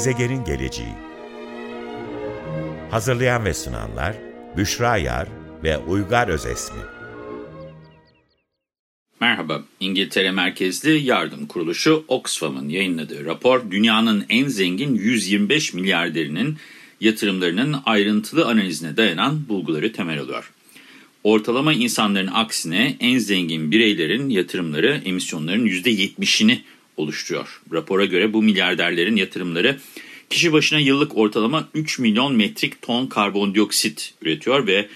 Gezegenin geleceği Hazırlayan ve sunanlar Büşra Yar ve Uygar Özesmi Merhaba, İngiltere merkezli yardım kuruluşu Oxfam'ın yayınladığı rapor, dünyanın en zengin 125 milyarderinin yatırımlarının ayrıntılı analizine dayanan bulguları temel alıyor. Ortalama insanların aksine en zengin bireylerin yatırımları emisyonların %70'ini oluşturuyor. Rapora göre bu milyarderlerin yatırımları kişi başına yıllık ortalama 3 milyon metrik ton karbondioksit üretiyor ve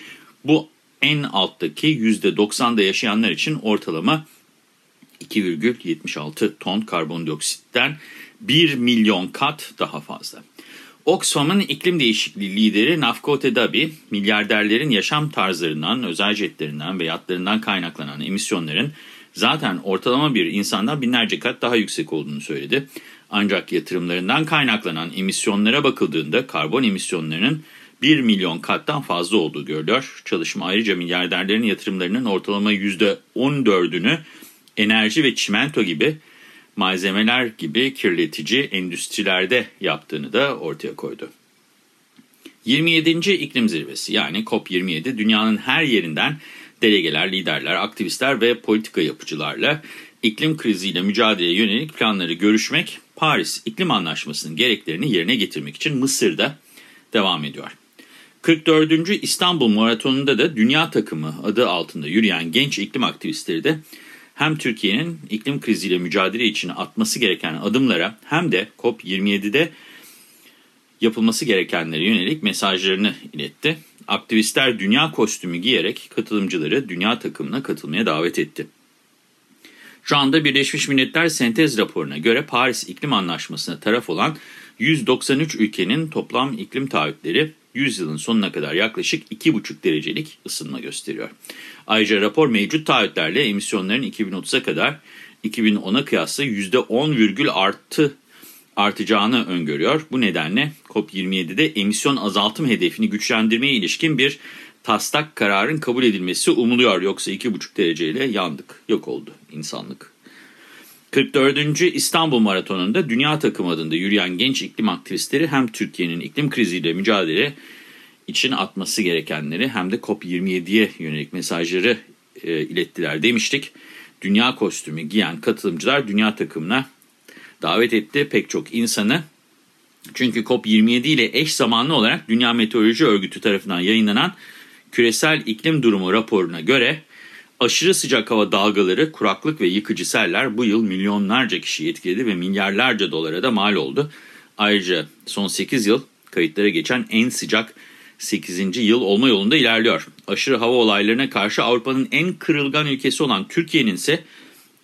bu en alttaki %90'da yaşayanlar için ortalama 2,76 ton karbondioksitten 1 milyon kat daha fazla. Oxfam'ın iklim değişikliği lideri Nafkote Dabi, milyarderlerin yaşam tarzlarından, özel jetlerinden ve yatlarından kaynaklanan emisyonların zaten ortalama bir insandan binlerce kat daha yüksek olduğunu söyledi. Ancak yatırımlarından kaynaklanan emisyonlara bakıldığında karbon emisyonlarının 1 milyon kattan fazla olduğu görülüyor. Çalışma ayrıca milyarderlerin yatırımlarının ortalama %14'ünü enerji ve çimento gibi malzemeler gibi kirletici endüstrilerde yaptığını da ortaya koydu. 27. iklim zirvesi yani COP27 dünyanın her yerinden delegeler, liderler, aktivistler ve politika yapıcılarla iklim kriziyle mücadeleye yönelik planları görüşmek, Paris İklim Anlaşması'nın gereklerini yerine getirmek için Mısır'da devam ediyor. 44. İstanbul Maratonu'nda da dünya takımı adı altında yürüyen genç iklim aktivistleri de hem Türkiye'nin iklim kriziyle mücadele için atması gereken adımlara hem de COP27'de yapılması gerekenlere yönelik mesajlarını iletti. Aktivistler dünya kostümü giyerek katılımcıları dünya takımına katılmaya davet etti. Şu anda Birleşmiş Milletler sentez raporuna göre Paris İklim Anlaşması'na taraf olan 193 ülkenin toplam iklim taahhütleri 100 yılın sonuna kadar yaklaşık 2,5 derecelik ısınma gösteriyor. Ayrıca rapor mevcut taahhütlerle emisyonların 2030'a kadar 2010'a kıyasla %10, artı artacağını öngörüyor. Bu nedenle COP27'de emisyon azaltım hedefini güçlendirmeye ilişkin bir taslak kararın kabul edilmesi umuluyor. Yoksa 2,5 dereceyle yandık, yok oldu insanlık. 44. İstanbul Maratonu'nda dünya takım adında yürüyen genç iklim aktivistleri hem Türkiye'nin iklim kriziyle mücadele için atması gerekenleri hem de COP27'ye yönelik mesajları e, ilettiler demiştik. Dünya kostümü giyen katılımcılar dünya takımına davet etti pek çok insanı. Çünkü COP27 ile eş zamanlı olarak Dünya Meteoroloji Örgütü tarafından yayınlanan küresel iklim durumu raporuna göre aşırı sıcak hava dalgaları, kuraklık ve yıkıcı seller bu yıl milyonlarca kişiyi etkiledi ve milyarlarca dolara da mal oldu. Ayrıca son 8 yıl kayıtlara geçen en sıcak 8. yıl olma yolunda ilerliyor. Aşırı hava olaylarına karşı Avrupa'nın en kırılgan ülkesi olan Türkiye'nin ise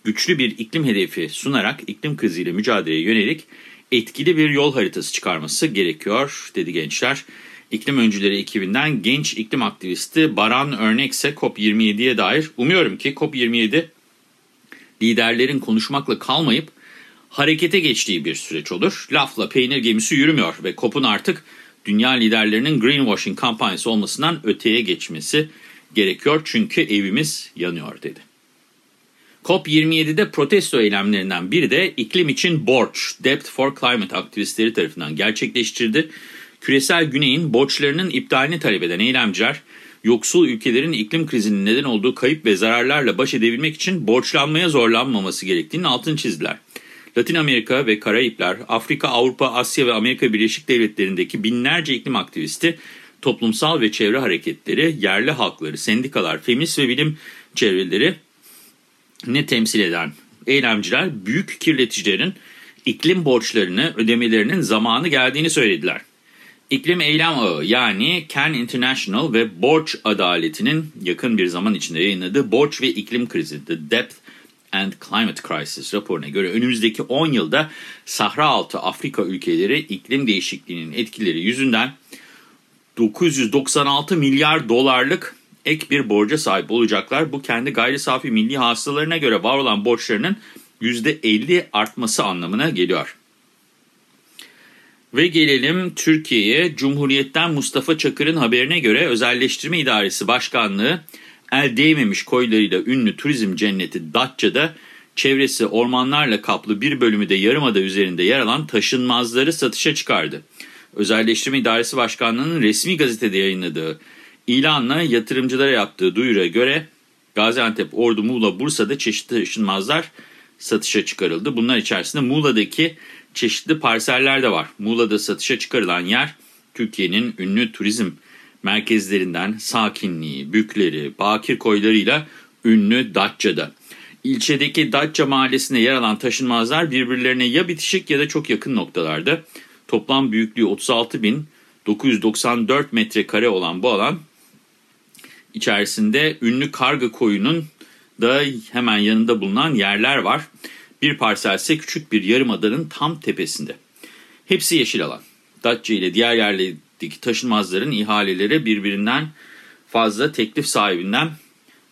güçlü bir iklim hedefi sunarak iklim kriziyle mücadeleye yönelik etkili bir yol haritası çıkarması gerekiyor dedi gençler. İklim Öncüleri ekibinden genç iklim aktivisti Baran Örnekse COP27'ye dair umuyorum ki COP27 liderlerin konuşmakla kalmayıp harekete geçtiği bir süreç olur. Lafla peynir gemisi yürümüyor ve COP'un artık dünya liderlerinin greenwashing kampanyası olmasından öteye geçmesi gerekiyor çünkü evimiz yanıyor dedi. COP27'de protesto eylemlerinden biri de iklim için borç, Debt for Climate aktivistleri tarafından gerçekleştirildi. Küresel güneyin borçlarının iptalini talep eden eylemciler, yoksul ülkelerin iklim krizinin neden olduğu kayıp ve zararlarla baş edebilmek için borçlanmaya zorlanmaması gerektiğini altını çizdiler. Latin Amerika ve Karayipler, Afrika, Avrupa, Asya ve Amerika Birleşik Devletleri'ndeki binlerce iklim aktivisti, toplumsal ve çevre hareketleri, yerli halkları, sendikalar, feminist ve bilim çevreleri ne temsil eden eylemciler büyük kirleticilerin iklim borçlarını ödemelerinin zamanı geldiğini söylediler. İklim Eylem Ağı yani CAN International ve Borç Adaleti'nin yakın bir zaman içinde yayınladığı Borç ve İklim Krizi The Depth and Climate Crisis raporuna göre önümüzdeki 10 yılda Sahra altı Afrika ülkeleri iklim değişikliğinin etkileri yüzünden 996 milyar dolarlık ek bir borca sahip olacaklar. Bu kendi gayri safi milli hasılarına göre var olan borçlarının %50 artması anlamına geliyor. Ve gelelim Türkiye'ye. Cumhuriyet'ten Mustafa Çakır'ın haberine göre Özelleştirme İdaresi Başkanlığı el değmemiş koylarıyla ünlü turizm cenneti Datça'da çevresi ormanlarla kaplı bir bölümü de yarımada üzerinde yer alan taşınmazları satışa çıkardı. Özelleştirme İdaresi Başkanlığı'nın resmi gazetede yayınladığı ilanla yatırımcılara yaptığı duyuruya göre Gaziantep, Ordu, Muğla, Bursa'da çeşitli taşınmazlar satışa çıkarıldı. Bunlar içerisinde Muğla'daki çeşitli parseller de var. Muğla'da satışa çıkarılan yer Türkiye'nin ünlü turizm merkezlerinden sakinliği, bükleri, bakir koylarıyla ünlü Datça'da. İlçedeki Datça mahallesinde yer alan taşınmazlar birbirlerine ya bitişik ya da çok yakın noktalarda. Toplam büyüklüğü 36.994 metrekare olan bu alan içerisinde ünlü Karga Koyu'nun da hemen yanında bulunan yerler var. Bir parsel ise küçük bir yarımadanın tam tepesinde. Hepsi yeşil alan. Datça ile diğer yerlerdeki taşınmazların ihaleleri birbirinden fazla teklif sahibinden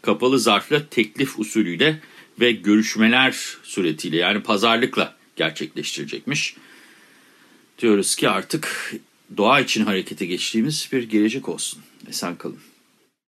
kapalı zarfla teklif usulüyle ve görüşmeler suretiyle yani pazarlıkla gerçekleştirecekmiş. Diyoruz ki artık doğa için harekete geçtiğimiz bir gelecek olsun. Esen kalın.